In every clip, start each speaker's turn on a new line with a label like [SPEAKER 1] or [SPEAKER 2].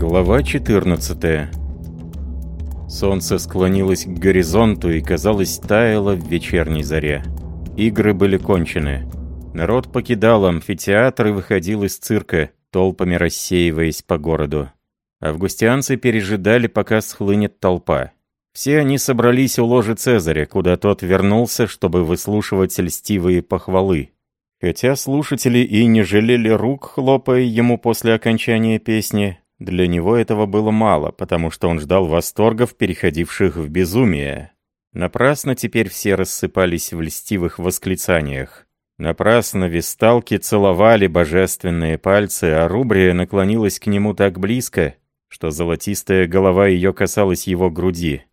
[SPEAKER 1] Глава 14 Солнце склонилось к горизонту и, казалось, таяло в вечерней заре. Игры были кончены. Народ покидал амфитеатр и выходил из цирка, толпами рассеиваясь по городу. Августианцы пережидали, пока схлынет толпа. Все они собрались у ложи Цезаря, куда тот вернулся, чтобы выслушивать льстивые похвалы. Хотя слушатели и не жалели рук, хлопая ему после окончания песни, для него этого было мало, потому что он ждал восторгов, переходивших в безумие. Напрасно теперь все рассыпались в льстивых восклицаниях. Напрасно висталки целовали божественные пальцы, а Рубрия наклонилась к нему так близко, что золотистая голова ее касалась его груди.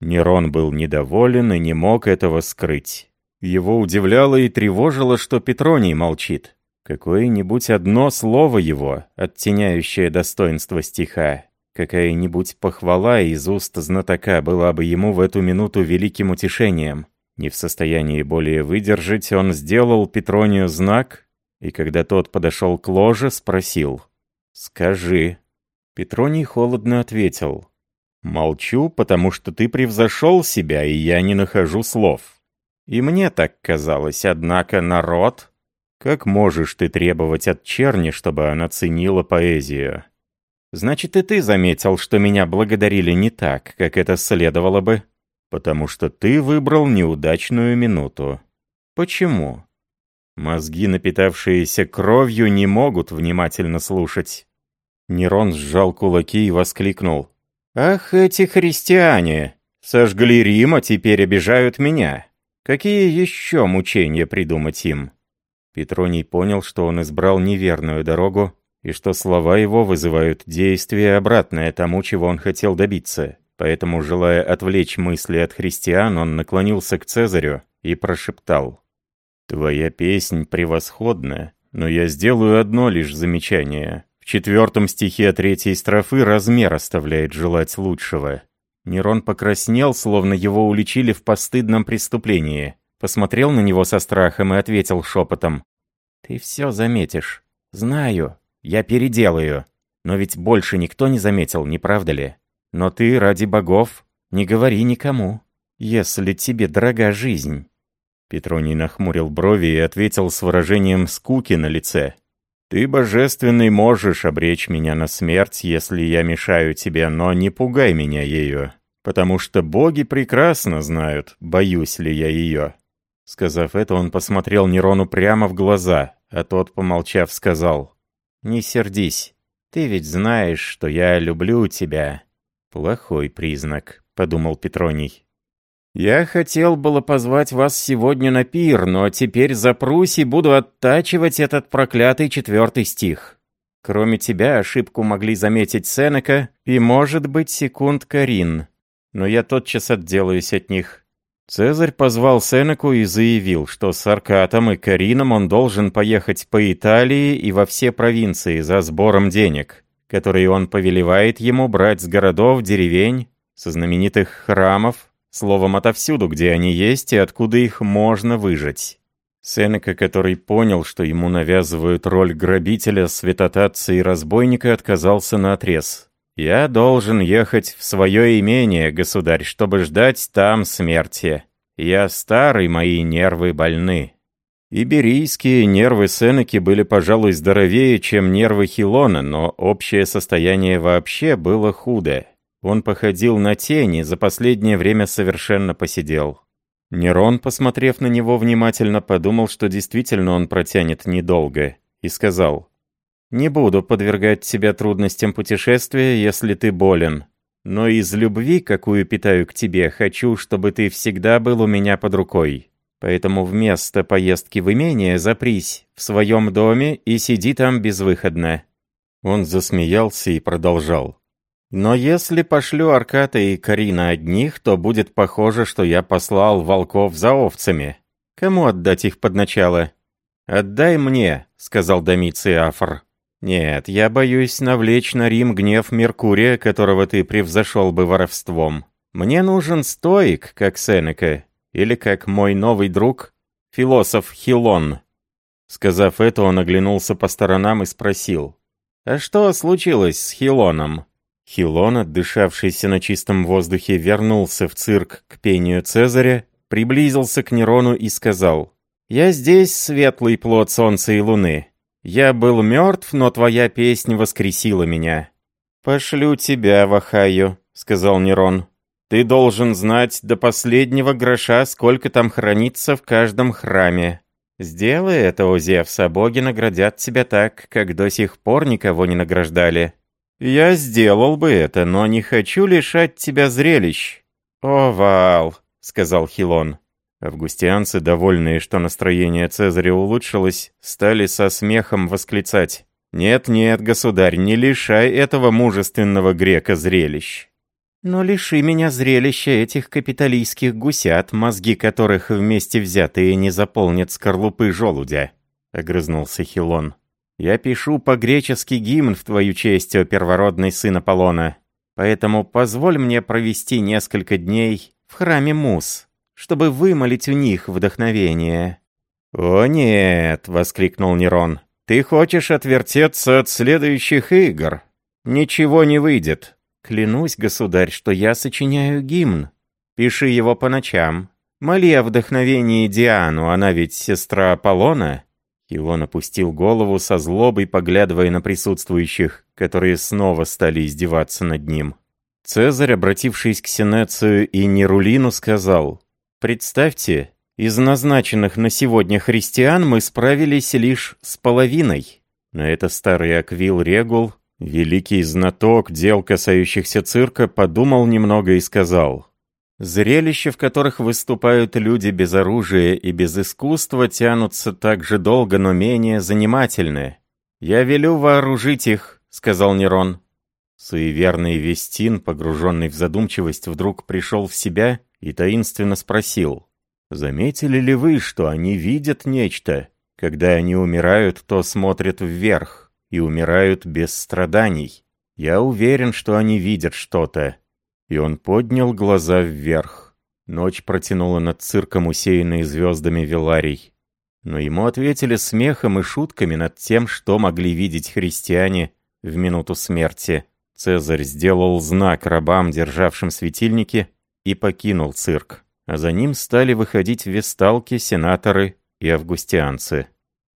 [SPEAKER 1] Нерон был недоволен и не мог этого скрыть. Его удивляло и тревожило, что Петроний молчит. Какое-нибудь одно слово его, оттеняющее достоинство стиха, какая-нибудь похвала из уст знатока была бы ему в эту минуту великим утешением. Не в состоянии более выдержать, он сделал Петронию знак, и когда тот подошел к ложе, спросил «Скажи». Петроний холодно ответил «Молчу, потому что ты превзошел себя, и я не нахожу слов». И мне так казалось, однако народ как можешь ты требовать от черни, чтобы она ценила поэзию? Значит, и ты заметил, что меня благодарили не так, как это следовало бы? Потому что ты выбрал неудачную минуту. Почему? Мозги, напитавшиеся кровью, не могут внимательно слушать. Нерон сжал кулаки и воскликнул. «Ах, эти христиане! Сожгли Рим, а теперь обижают меня. Какие еще мучения придумать им?» Петроний понял, что он избрал неверную дорогу, и что слова его вызывают действие, обратное тому, чего он хотел добиться. Поэтому, желая отвлечь мысли от христиан, он наклонился к Цезарю и прошептал. «Твоя песнь превосходна, но я сделаю одно лишь замечание. В четвертом стихе третьей строфы размер оставляет желать лучшего». Нерон покраснел, словно его уличили в постыдном преступлении посмотрел на него со страхом и ответил шепотом. «Ты все заметишь. Знаю. Я переделаю. Но ведь больше никто не заметил, не правда ли? Но ты, ради богов, не говори никому, если тебе дорога жизнь». Петроний нахмурил брови и ответил с выражением скуки на лице. «Ты, божественный, можешь обречь меня на смерть, если я мешаю тебе, но не пугай меня ею, потому что боги прекрасно знают, боюсь ли я ее. Сказав это, он посмотрел Нерону прямо в глаза, а тот, помолчав, сказал, «Не сердись, ты ведь знаешь, что я люблю тебя». «Плохой признак», — подумал Петроний. «Я хотел было позвать вас сегодня на пир, но теперь запрусь и буду оттачивать этот проклятый четвертый стих. Кроме тебя ошибку могли заметить Сенека и, может быть, секунд Карин, но я тотчас отделаюсь от них». Цезарь позвал Сенеку и заявил, что с Аркатом и Карином он должен поехать по Италии и во все провинции за сбором денег, которые он повелевает ему брать с городов, деревень, со знаменитых храмов, словом, отовсюду, где они есть и откуда их можно выжать. Сенека, который понял, что ему навязывают роль грабителя, святотатца и разбойника, отказался на отрез. «Я должен ехать в свое имение, государь, чтобы ждать там смерти. Я старый, мои нервы больны». Иберийские нервы Сенеки были, пожалуй, здоровее, чем нервы Хилона, но общее состояние вообще было худо. Он походил на тени, за последнее время совершенно посидел. Нерон, посмотрев на него внимательно, подумал, что действительно он протянет недолго, и сказал, не буду подвергать тебя трудностям путешествия, если ты болен. Но из любви, какую питаю к тебе, хочу, чтобы ты всегда был у меня под рукой. Поэтому вместо поездки в имение запрись в своем доме и сиди там безвыходно». Он засмеялся и продолжал. «Но если пошлю Арката и Карина одних, то будет похоже, что я послал волков за овцами. Кому отдать их под начало?» «Отдай мне», — сказал Домиций Афор. «Нет, я боюсь навлечь на Рим гнев Меркурия, которого ты превзошел бы воровством. Мне нужен стоик, как Сенека, или как мой новый друг, философ Хилон». Сказав это, он оглянулся по сторонам и спросил, «А что случилось с Хилоном? Хилон, отдышавшийся на чистом воздухе, вернулся в цирк к пению Цезаря, приблизился к Нерону и сказал, «Я здесь, светлый плод солнца и луны. Я был мертв, но твоя песня воскресила меня». «Пошлю тебя в Ахайю», — сказал Нерон. «Ты должен знать до последнего гроша, сколько там хранится в каждом храме. Сделай это, о Зевс, а боги наградят тебя так, как до сих пор никого не награждали». «Я сделал бы это, но не хочу лишать тебя зрелищ». «О, Вал», — сказал Хилон. Августианцы, довольные, что настроение Цезаря улучшилось, стали со смехом восклицать. «Нет-нет, государь, не лишай этого мужественного грека зрелищ». «Но лиши меня зрелища этих капиталистских гусят, мозги которых вместе взятые не заполнят скорлупы желудя», — огрызнулся Хилон. «Я пишу по-гречески гимн в твою честь, о первородный сын Аполлона, поэтому позволь мне провести несколько дней в храме Мус, чтобы вымолить у них вдохновение». «О нет!» — воскликнул Нерон. «Ты хочешь отвертеться от следующих игр? Ничего не выйдет. Клянусь, государь, что я сочиняю гимн. Пиши его по ночам. Моли о вдохновении Диану, она ведь сестра Аполлона». Хилон опустил голову со злобой, поглядывая на присутствующих, которые снова стали издеваться над ним. Цезарь, обратившись к Синецию и Нерулину, сказал, «Представьте, из назначенных на сегодня христиан мы справились лишь с половиной. На это старый Аквил Регул, великий знаток дел, касающихся цирка, подумал немного и сказал, «Зрелища, в которых выступают люди без оружия и без искусства, тянутся так же долго, но менее занимательны. Я велю вооружить их», — сказал Нерон. Суеверный Вестин, погруженный в задумчивость, вдруг пришел в себя и таинственно спросил, Заметили ли вы, что они видят нечто? Когда они умирают, то смотрят вверх и умирают без страданий. Я уверен, что они видят что-то. И он поднял глаза вверх. Ночь протянула над цирком, усеянной звездами Веларий. Но ему ответили смехом и шутками над тем, что могли видеть христиане в минуту смерти. Цезарь сделал знак рабам, державшим светильники, и покинул цирк а за ним стали выходить весталки, сенаторы и августианцы.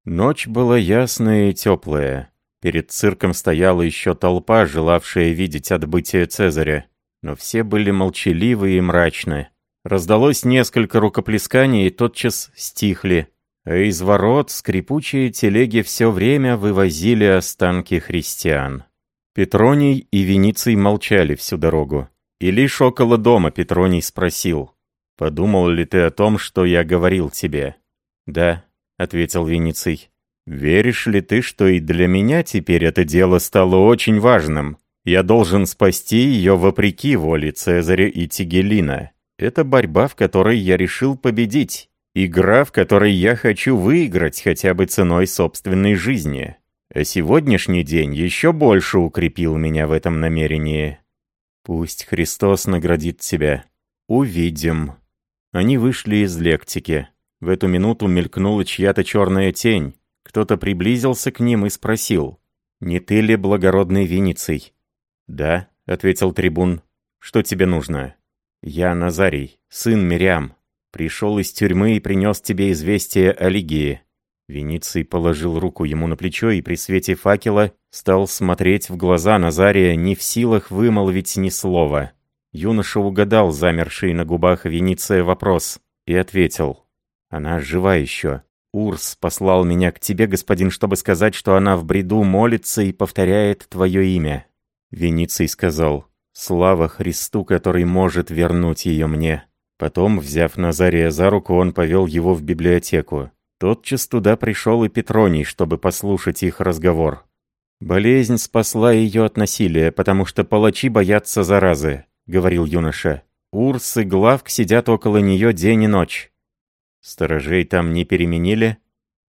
[SPEAKER 1] Ночь была ясная и теплая. Перед цирком стояла еще толпа, желавшая видеть отбытие Цезаря. Но все были молчаливы и мрачны. Раздалось несколько рукоплесканий и тотчас стихли. А из ворот скрипучие телеги все время вывозили останки христиан. Петроний и Вениций молчали всю дорогу. И лишь около дома Петроний спросил — «Подумал ли ты о том, что я говорил тебе?» «Да», — ответил Вениций. «Веришь ли ты, что и для меня теперь это дело стало очень важным? Я должен спасти ее вопреки воле Цезаря и Тигелина. Это борьба, в которой я решил победить. Игра, в которой я хочу выиграть хотя бы ценой собственной жизни. А сегодняшний день еще больше укрепил меня в этом намерении. Пусть Христос наградит тебя. Увидим». Они вышли из лектики. В эту минуту мелькнула чья-то черная тень. Кто-то приблизился к ним и спросил, «Не ты ли благородный Вениций?» «Да», — ответил трибун. «Что тебе нужно?» «Я Назарий, сын Мирям. Пришел из тюрьмы и принес тебе известие о Лигии». Вениций положил руку ему на плечо и при свете факела стал смотреть в глаза Назария, не в силах вымолвить ни слова. Юноша угадал замерший на губах Вениция вопрос и ответил. «Она жива еще. Урс послал меня к тебе, господин, чтобы сказать, что она в бреду молится и повторяет твое имя». Вениций сказал. «Слава Христу, который может вернуть ее мне». Потом, взяв Назария за руку, он повел его в библиотеку. Тотчас туда пришел и Петроний, чтобы послушать их разговор. Болезнь спасла ее от насилия, потому что палачи боятся заразы говорил юноша. «Урс и Главк сидят около нее день и ночь». «Сторожей там не переменили?»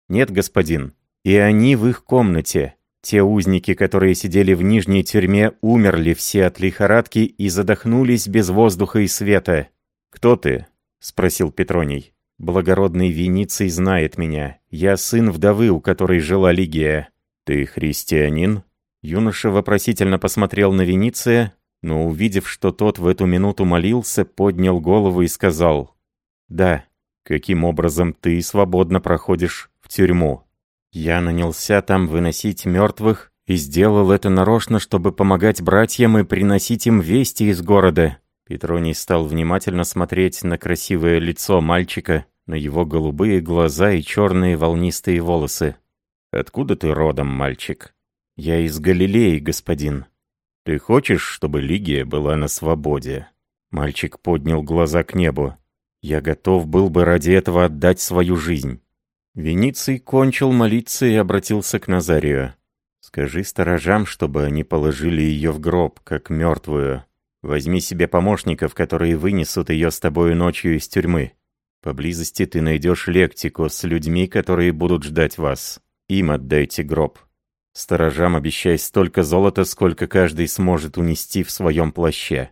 [SPEAKER 1] «Нет, господин. И они в их комнате. Те узники, которые сидели в нижней тюрьме, умерли все от лихорадки и задохнулись без воздуха и света. Кто ты?» — спросил Петроний. «Благородный Вениций знает меня. Я сын вдовы, у которой жила Лигия. Ты христианин?» Юноша вопросительно посмотрел на Вениция, но, увидев, что тот в эту минуту молился, поднял голову и сказал, «Да, каким образом ты свободно проходишь в тюрьму? Я нанялся там выносить мертвых и сделал это нарочно, чтобы помогать братьям и приносить им вести из города». Петроний стал внимательно смотреть на красивое лицо мальчика, на его голубые глаза и черные волнистые волосы. «Откуда ты родом, мальчик?» «Я из Галилеи, господин». «Ты хочешь, чтобы Лигия была на свободе?» Мальчик поднял глаза к небу. «Я готов был бы ради этого отдать свою жизнь». Вениций кончил молиться и обратился к Назарию. «Скажи сторожам, чтобы они положили ее в гроб, как мертвую. Возьми себе помощников, которые вынесут ее с тобою ночью из тюрьмы. Поблизости ты найдешь лектику с людьми, которые будут ждать вас. Им отдайте гроб. Сторожам обещай столько золота, сколько каждый сможет унести в своем плаще».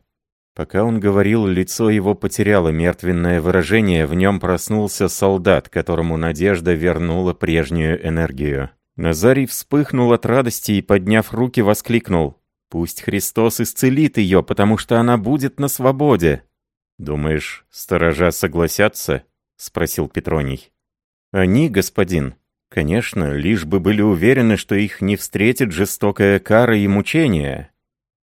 [SPEAKER 1] Пока он говорил, лицо его потеряло мертвенное выражение, в нем проснулся солдат, которому надежда вернула прежнюю энергию. Назарий вспыхнул от радости и, подняв руки, воскликнул. «Пусть Христос исцелит ее, потому что она будет на свободе!» «Думаешь, сторожа согласятся?» — спросил Петроний. «Они, господин, конечно, лишь бы были уверены, что их не встретит жестокая кара и мучение».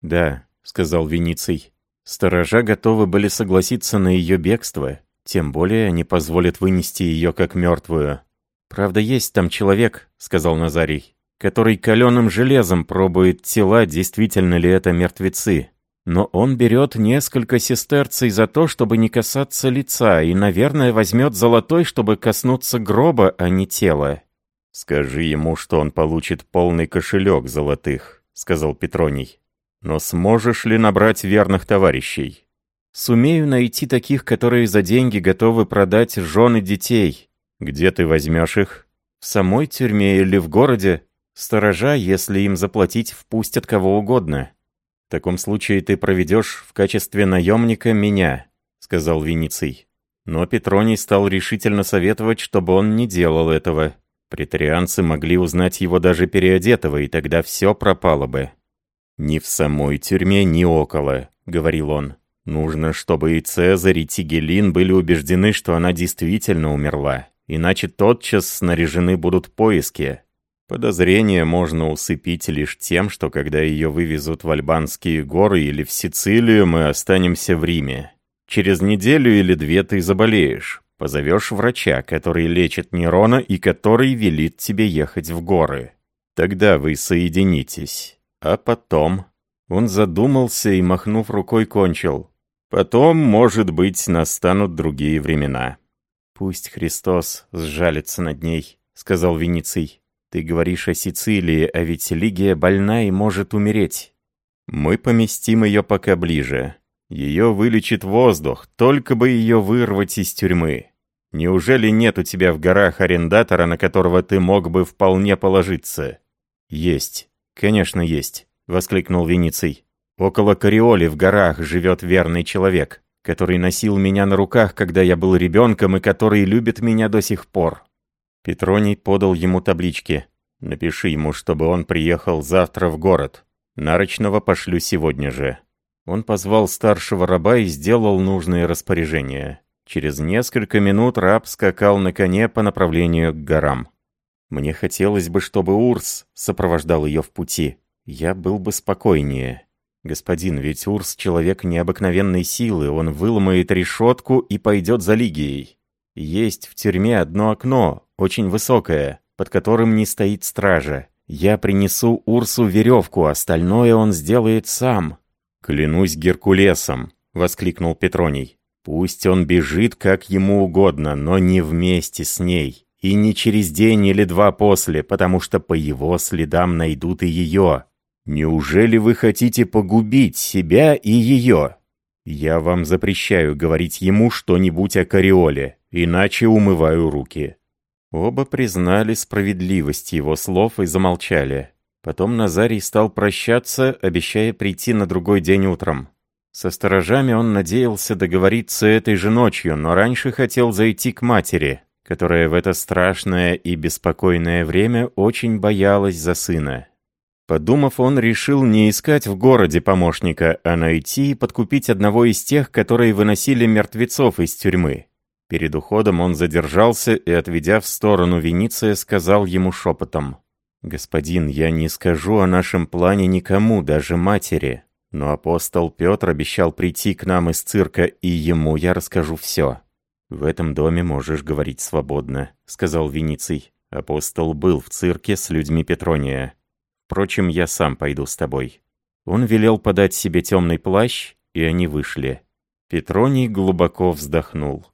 [SPEAKER 1] «Да», — сказал Вениций, — «сторожа готовы были согласиться на ее бегство, тем более они позволят вынести ее как мертвую». «Правда, есть там человек», — сказал Назарий, «который каленым железом пробует тела, действительно ли это мертвецы». Но он берет несколько сестерций за то, чтобы не касаться лица, и, наверное, возьмет золотой, чтобы коснуться гроба, а не тела. «Скажи ему, что он получит полный кошелек золотых», — сказал Петроний. «Но сможешь ли набрать верных товарищей?» «Сумею найти таких, которые за деньги готовы продать жены детей. Где ты возьмешь их? В самой тюрьме или в городе? Сторожа, если им заплатить, впустят кого угодно». «В таком случае ты проведешь в качестве наемника меня», — сказал Вениций. Но Петроний стал решительно советовать, чтобы он не делал этого. Претарианцы могли узнать его даже переодетого, и тогда все пропало бы. «Ни в самой тюрьме, ни около», — говорил он. «Нужно, чтобы и Цезарь, и Тигелин были убеждены, что она действительно умерла, иначе тотчас снаряжены будут поиски, Подозрение можно усыпить лишь тем, что когда ее вывезут в Альбанские горы или в Сицилию, мы останемся в Риме. Через неделю или две ты заболеешь. Позовешь врача, который лечит Нерона и который велит тебе ехать в горы. Тогда вы соединитесь. А потом... Он задумался и, махнув рукой, кончил. Потом, может быть, настанут другие времена. «Пусть Христос сжалится над ней», — сказал Вениций. Ты говоришь о Сицилии, а ведь Лигия больна и может умереть. Мы поместим ее пока ближе. Ее вылечит воздух, только бы ее вырвать из тюрьмы. Неужели нет у тебя в горах арендатора, на которого ты мог бы вполне положиться? Есть. Конечно, есть, воскликнул Вениций. Около Кариоли в горах живет верный человек, который носил меня на руках, когда я был ребенком, и который любит меня до сих пор. Петроний подал ему таблички. «Напиши ему, чтобы он приехал завтра в город. Нарочного пошлю сегодня же». Он позвал старшего раба и сделал нужные распоряжения. Через несколько минут раб скакал на коне по направлению к горам. Мне хотелось бы, чтобы Урс сопровождал ее в пути. Я был бы спокойнее. Господин, ведь Урс — человек необыкновенной силы, он выломает решетку и пойдет за Лигией. Есть в тюрьме одно окно, очень высокое, под которым не стоит стража. Я принесу Урсу веревку, остальное он сделает сам». «Клянусь Геркулесом!» — воскликнул Петроний. «Пусть он бежит как ему угодно, но не вместе с ней. И не через день или два после, потому что по его следам найдут и ее. Неужели вы хотите погубить себя и ее? Я вам запрещаю говорить ему что-нибудь о Кариоле, иначе умываю руки». Оба признали справедливость его слов и замолчали. Потом Назарий стал прощаться, обещая прийти на другой день утром. Со сторожами он надеялся договориться этой же ночью, но раньше хотел зайти к матери, которая в это страшное и беспокойное время очень боялась за сына. Подумав, он решил не искать в городе помощника, а найти и подкупить одного из тех, которые выносили мертвецов из тюрьмы. Перед уходом он задержался и, отведя в сторону Вениция, сказал ему шепотом. «Господин, я не скажу о нашем плане никому, даже матери. Но апостол Петр обещал прийти к нам из цирка, и ему я расскажу все». «В этом доме можешь говорить свободно», — сказал Вениций. «Апостол был в цирке с людьми Петрония. Впрочем, я сам пойду с тобой». Он велел подать себе темный плащ, и они вышли. Петроний глубоко вздохнул.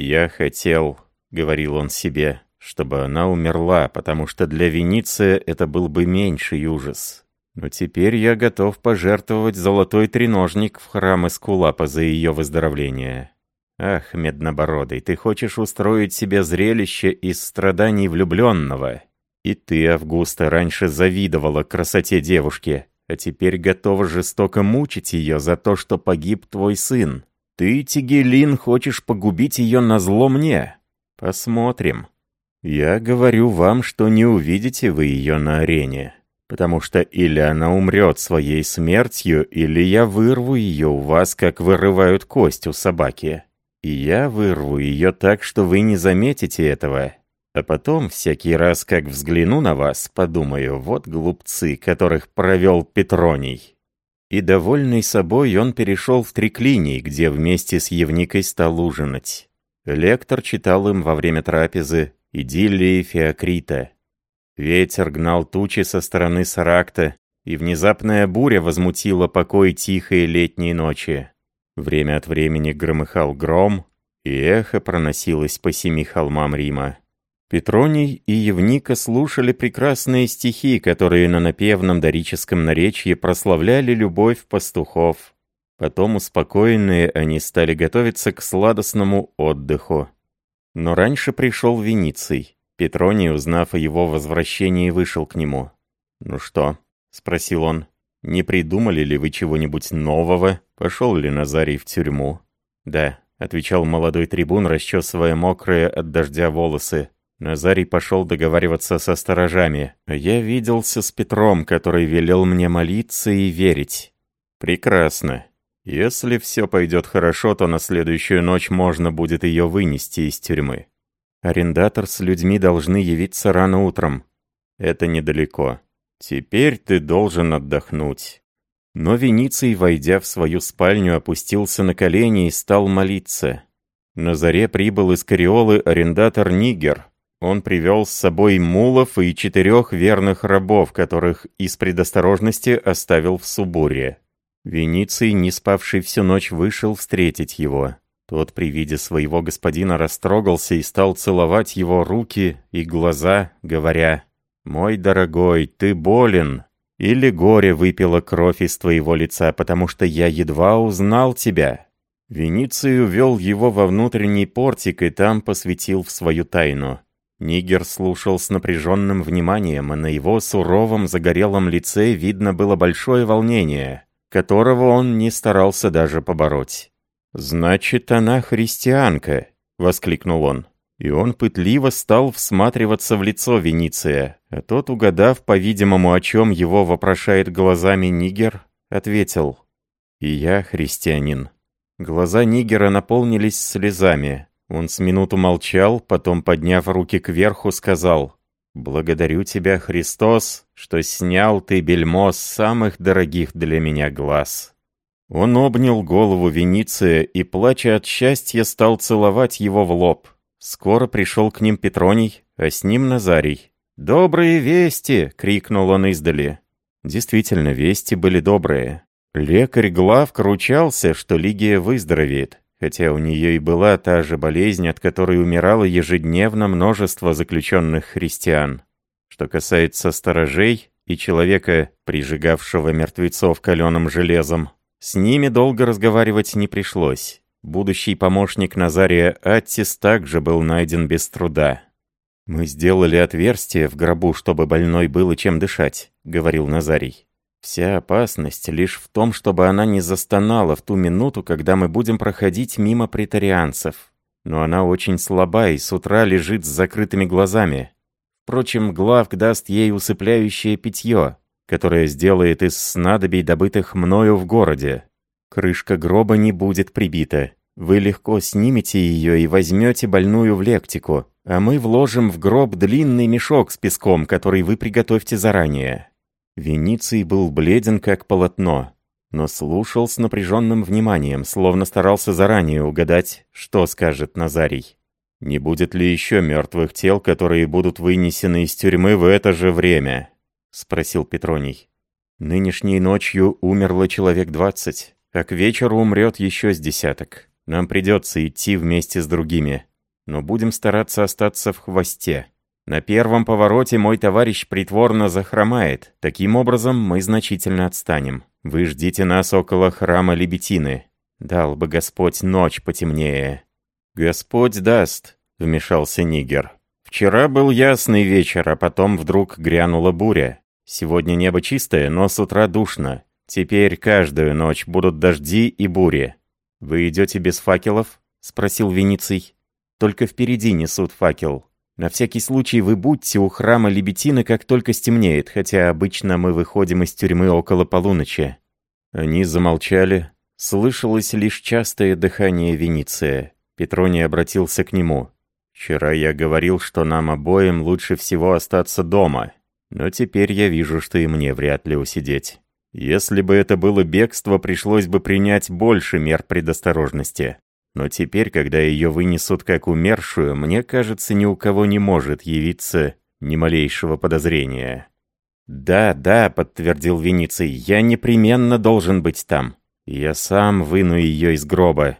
[SPEAKER 1] «Я хотел», — говорил он себе, — «чтобы она умерла, потому что для Вениция это был бы меньший ужас. Но теперь я готов пожертвовать золотой треножник в храм Эскулапа за ее выздоровление». «Ах, Меднобородый, ты хочешь устроить себе зрелище из страданий влюбленного?» И ты, Августа, раньше завидовала красоте девушки, а теперь готова жестоко мучить ее за то, что погиб твой сын. Ты, Тигелин, хочешь погубить ее на зло мне? Посмотрим. Я говорю вам, что не увидите вы ее на арене, потому что или она умрет своей смертью, или я вырву ее у вас, как вырывают кость у собаки. И я вырву ее так, что вы не заметите этого, а потом, всякий раз, как взгляну на вас, подумаю, вот глупцы, которых провел Петроний. И, довольный собой, он перешел в триклиний, где вместе с Евникой стал ужинать. Лектор читал им во время трапезы «Идиллии Феокрита». Ветер гнал тучи со стороны Саракта, и внезапная буря возмутила покой тихой летней ночи. Время от времени громыхал гром, и эхо проносилось по семи холмам Рима. Петроний и Евника слушали прекрасные стихи, которые на напевном дорическом наречии прославляли любовь пастухов. Потом, успокоенные, они стали готовиться к сладостному отдыху. Но раньше пришел Вениций. Петроний, узнав о его возвращении, вышел к нему. «Ну что?» — спросил он. «Не придумали ли вы чего-нибудь нового? Пошел ли Назарий в тюрьму?» «Да», — отвечал молодой трибун, расчесывая мокрые от дождя волосы. Назарий пошел договариваться со сторожами. Я виделся с Петром, который велел мне молиться и верить. Прекрасно. Если все пойдет хорошо, то на следующую ночь можно будет ее вынести из тюрьмы. Арендатор с людьми должны явиться рано утром. Это недалеко. Теперь ты должен отдохнуть. Но Вениций, войдя в свою спальню, опустился на колени и стал молиться. На заре прибыл из Кариолы арендатор Нигер, он привел с собой мулов и четырех верных рабов, которых из предосторожности оставил в Субуре. Вениций, не спавший всю ночь, вышел встретить его. Тот при виде своего господина растрогался и стал целовать его руки и глаза, говоря, «Мой дорогой, ты болен, или горе выпило кровь из твоего лица, потому что я едва узнал тебя». Вениций увел его во внутренний портик и там посвятил в свою тайну. Нигер слушал с напряженным вниманием, и на его суровом загорелом лице видно было большое волнение, которого он не старался даже побороть. «Значит, она христианка!» — воскликнул он. И он пытливо стал всматриваться в лицо Вениция, а тот, угадав, по-видимому, о чем его вопрошает глазами Нигер, ответил «И я христианин». Глаза Нигера наполнились слезами, он с минуту молчал, потом, подняв руки кверху, сказал, «Благодарю тебя, Христос, что снял ты бельмо с самых дорогих для меня глаз». Он обнял голову Вениция и, плача от счастья, стал целовать его в лоб. Скоро пришел к ним Петроний, а с ним Назарий. «Добрые вести!» — крикнул он издали. Действительно, вести были добрые. Лекарь Главк ручался, что Лигия выздоровеет хотя у нее и была та же болезнь, от которой умирало ежедневно множество заключенных христиан. Что касается сторожей и человека, прижигавшего мертвецов каленым железом, с ними долго разговаривать не пришлось. Будущий помощник Назария Аттис также был найден без труда. «Мы сделали отверстие в гробу, чтобы больной было чем дышать», — говорил Назарий. Вся опасность лишь в том, чтобы она не застонала в ту минуту, когда мы будем проходить мимо претарианцев. Но она очень слаба и с утра лежит с закрытыми глазами. Впрочем, Главк даст ей усыпляющее питье. которое сделает из снадобий, добытых мною в городе. Крышка гроба не будет прибита. Вы легко снимете ее и возьмете больную в лектику, а мы вложим в гроб длинный мешок с песком, который вы приготовьте заранее». Вениций был бледен, как полотно, но слушал с напряженным вниманием, словно старался заранее угадать, что скажет Назарий. «Не будет ли еще мертвых тел, которые будут вынесены из тюрьмы в это же время?» — спросил Петроний. «Нынешней ночью умерло человек двадцать, а к вечеру умрет еще с десяток. Нам придется идти вместе с другими, но будем стараться остаться в хвосте. На первом повороте мой товарищ притворно захромает, таким образом мы значительно отстанем». Вы ждите нас около храма Лебетины. Дал бы Господь ночь потемнее». «Господь даст», — вмешался Нигер. «Вчера был ясный вечер, а потом вдруг грянула буря. Сегодня небо чистое, но с утра душно. Теперь каждую ночь будут дожди и бури. Вы идете без факелов?» — спросил Вениций. «Только впереди несут факел. На всякий случай вы будьте у храма Лебетины, как только стемнеет, хотя обычно мы выходим из тюрьмы около полуночи». Они замолчали. Слышалось лишь частое дыхание Вениция. Петроний обратился к нему. «Вчера я говорил, что нам обоим лучше всего остаться дома, но теперь я вижу, что и мне вряд ли усидеть. Если бы это было бегство, пришлось бы принять больше мер предосторожности. Но теперь, когда ее вынесут как умершую, мне кажется, ни у кого не может явиться ни малейшего подозрения. «Да, да», — подтвердил Вениций, — «я непременно должен быть там. Я сам выну ее из гроба.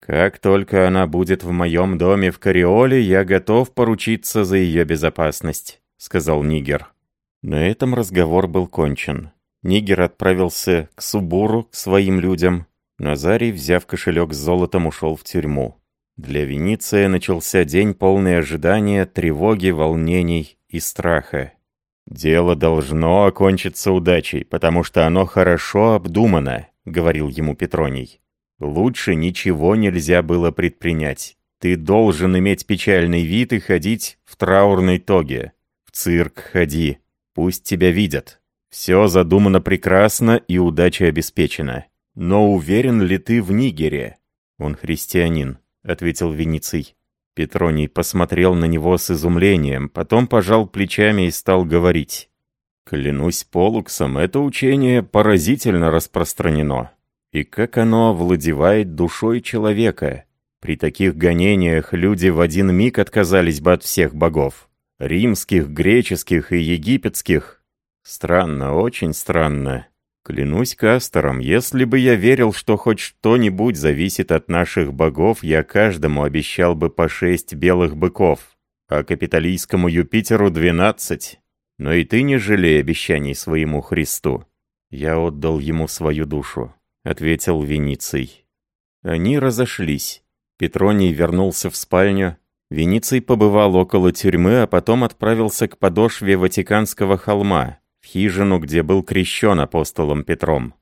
[SPEAKER 1] Как только она будет в моем доме в Кариоле, я готов поручиться за ее безопасность», — сказал Нигер. На этом разговор был кончен. Нигер отправился к Субуру, к своим людям, Назарий, взяв кошелек с золотом, ушел в тюрьму. Для Вениция начался день полный ожидания, тревоги, волнений и страха. «Дело должно окончиться удачей, потому что оно хорошо обдумано», — говорил ему Петроний. «Лучше ничего нельзя было предпринять. Ты должен иметь печальный вид и ходить в траурной тоге. В цирк ходи, пусть тебя видят. Все задумано прекрасно и удача обеспечена. «Но уверен ли ты в Нигере?» «Он христианин», — ответил Вениций. Петроний посмотрел на него с изумлением, потом пожал плечами и стал говорить. «Клянусь Полуксом, это учение поразительно распространено. И как оно овладевает душой человека. При таких гонениях люди в один миг отказались бы от всех богов. Римских, греческих и египетских. Странно, очень странно. Клянусь Кастером, если бы я верил, что хоть что-нибудь зависит от наших богов, я каждому обещал бы по шесть белых быков, а капиталийскому Юпитеру двенадцать. Но и ты не жалей обещаний своему Христу. Я отдал ему свою душу, — ответил Вениций. Они разошлись. Петроний вернулся в спальню. Вениций побывал около тюрьмы, а потом отправился к подошве Ватиканского холма, хижину, где был крещен апостолом Петром.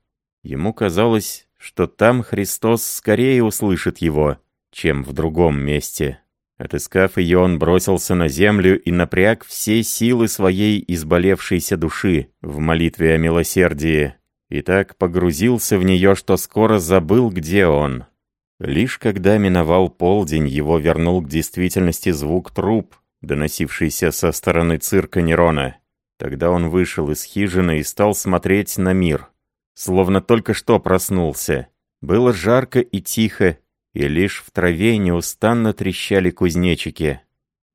[SPEAKER 1] Ему казалось, что там Христос скорее услышит его, чем в другом месте. Отыскав ее, он бросился на землю и напряг все силы своей изболевшейся души в молитве о милосердии, и так погрузился в нее, что скоро забыл, где он. Лишь когда миновал полдень, его вернул к действительности звук труп, доносившийся со стороны цирка Нерона. Тогда он вышел из хижины и стал смотреть на мир, словно только что проснулся. Было жарко и тихо, и лишь в траве неустанно трещали кузнечики.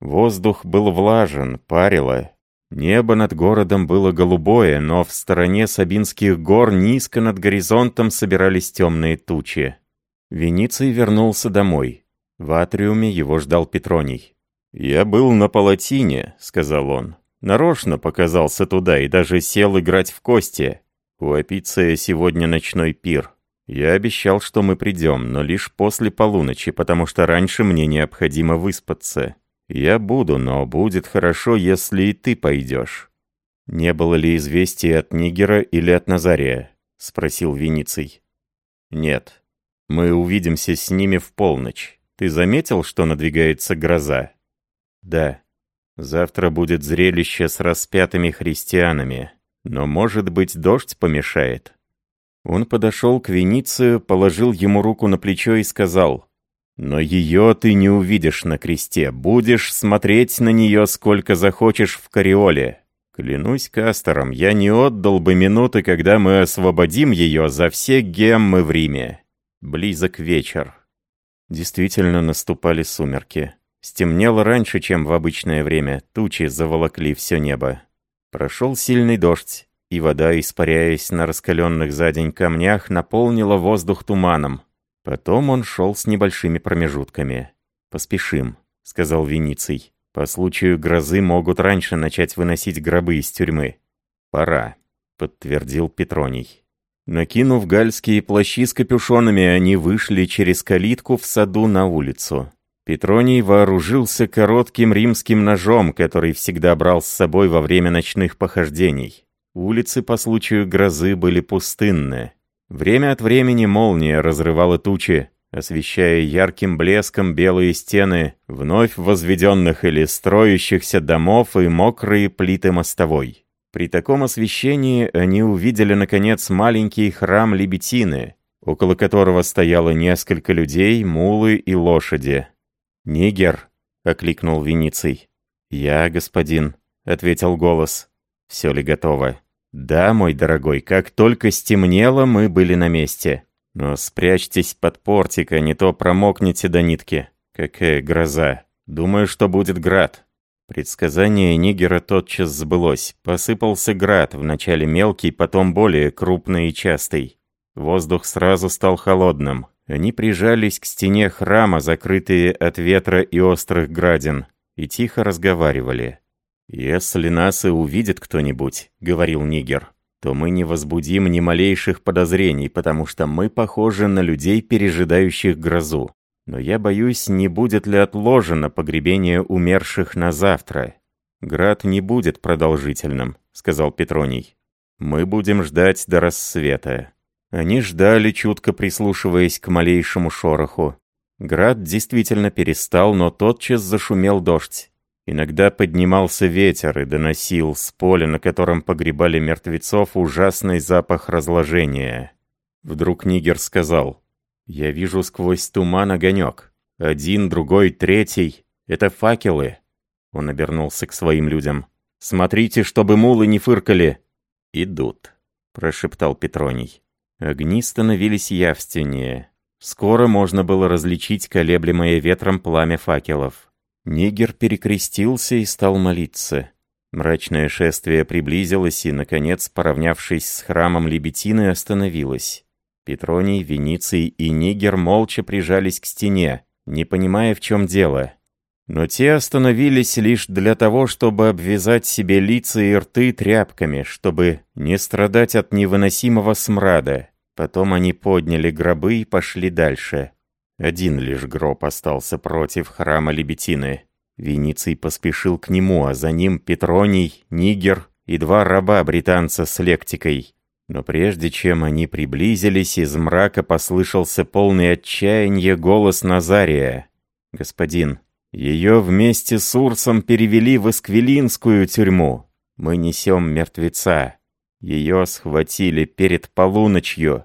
[SPEAKER 1] Воздух был влажен, парило. Небо над городом было голубое, но в стороне Сабинских гор низко над горизонтом собирались темные тучи. Вениций вернулся домой. В атриуме его ждал Петроний. «Я был на палатине», — сказал он. Нарочно показался туда и даже сел играть в кости. У Апиция сегодня ночной пир. Я обещал, что мы придем, но лишь после полуночи, потому что раньше мне необходимо выспаться. Я буду, но будет хорошо, если и ты пойдешь. «Не было ли известий от Нигера или от Назария?» — спросил Вениций. «Нет. Мы увидимся с ними в полночь. Ты заметил, что надвигается гроза?» «Да». Завтра будет зрелище с распятыми христианами. Но, может быть, дождь помешает. Он подошел к Веницию, положил ему руку на плечо и сказал, «Но ее ты не увидишь на кресте, будешь смотреть на нее сколько захочешь в кариоле. Клянусь Кастером, я не отдал бы минуты, когда мы освободим ее за все геммы в Риме. Близок вечер». Действительно наступали сумерки. Стемнело раньше, чем в обычное время, тучи заволокли все небо. Прошел сильный дождь и вода, испаряясь на раскаленных за день камнях, наполнила воздух туманом. Потом он шел с небольшими промежутками. «Поспешим», — сказал Вениций. «По случаю грозы могут раньше начать выносить гробы из тюрьмы». «Пора», — подтвердил Петроний. Накинув гальские плащи с капюшонами, они вышли через калитку в саду на улицу. Петроний вооружился коротким римским ножом, который всегда брал с собой во время ночных похождений. Улицы по случаю грозы были пустынны. Время от времени молния разрывала тучи, освещая ярким блеском белые стены вновь возведенных или строящихся домов и мокрые плиты мостовой. При таком освещении они увидели, наконец, маленький храм Лебетины, около которого стояло несколько людей, мулы и лошади. «Нигер!» — окликнул Вениций. «Я, господин», — ответил голос. Все ли готово? Да, мой дорогой, как только стемнело, мы были на месте. Но спрячьтесь под портик, а не то промокнете до нитки. Какая гроза. Думаю, что будет град. Предсказание Нигера тотчас сбылось. Посыпался град, вначале мелкий, потом более крупный и частый. Воздух сразу стал холодным. Они прижались к стене храма, закрытые от ветра и острых градин, и тихо разговаривали. «Если нас и увидит кто-нибудь», — говорил Нигер, «то мы не возбудим ни малейших подозрений, потому что мы похожи на людей, пережидающих грозу. Но я боюсь, не будет ли отложено погребение умерших на завтра. Град не будет продолжительным», — сказал Петроний. «Мы будем ждать до рассвета». Они ждали, чутко прислушиваясь к малейшему шороху. Град действительно перестал, но тотчас зашумел дождь. Иногда поднимался ветер и доносил с поля, на котором погребали мертвецов, ужасный запах разложения. Вдруг Нигер сказал, «Я вижу сквозь туман огонек. Один, другой, третий. Это факелы». Он обернулся к своим людям. «Смотрите, чтобы мулы не фыркали». «Идут», — прошептал Петроний. Огни становились явственнее. Скоро можно было различить колеблемое ветром пламя факелов. Нигер перекрестился и стал молиться. Мрачное шествие приблизилось и, наконец, поравнявшись с храмом Лебетины, остановилось. Петроний, Вениций и Нигер молча прижались к стене, не понимая, в чем дело. Но те остановились лишь для того, чтобы обвязать себе лица и рты тряпками, чтобы не страдать от невыносимого смрада. Потом они подняли гробы и пошли дальше. Один лишь гроб остался против храма Лебетины. Вениций поспешил к нему, а за ним Петроний, Нигер и два раба-британца с лектикой. Но прежде чем они приблизились, из мрака послышался полный отчаяния голос Назария. «Господин, ее вместе с Урсом перевели в Эсквилинскую тюрьму. Мы несем мертвеца. Ее схватили перед полуночью.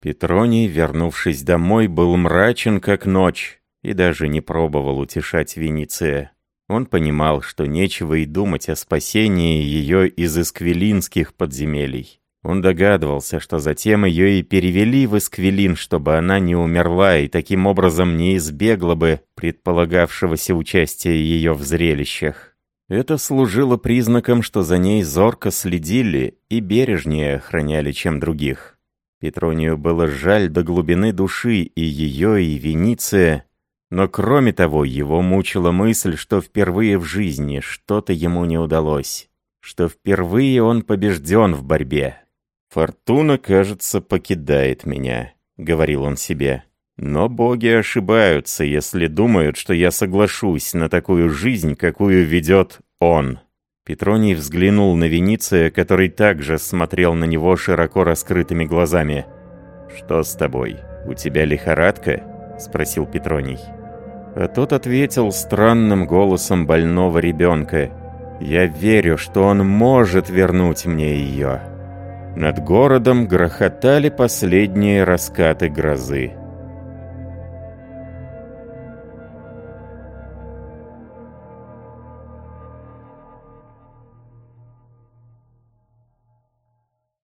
[SPEAKER 1] Петроний, вернувшись домой, был мрачен как ночь и даже не пробовал утешать Вениция. Он понимал, что нечего и думать о спасении ее из эсквилинских подземелий. Он догадывался, что затем ее и перевели в Эсквилин, чтобы она не умерла и таким образом не избегла бы предполагавшегося участия ее в зрелищах. Это служило признаком, что за ней зорко следили и бережнее охраняли, чем других. Петронию было жаль до глубины души и ее, и Вениция, но кроме того его мучила мысль, что впервые в жизни что-то ему не удалось, что впервые он побежден в борьбе. «Фортуна, кажется, покидает меня», — говорил он себе. «Но боги ошибаются, если думают, что я соглашусь на такую жизнь, какую ведет он». Петроний взглянул на Вениция, который также смотрел на него широко раскрытыми глазами. «Что с тобой? У тебя лихорадка?» — спросил Петроний. А тот ответил странным голосом больного ребенка. Я верю, что он может вернуть мне ее. Над городом грохотали последние раскаты грозы.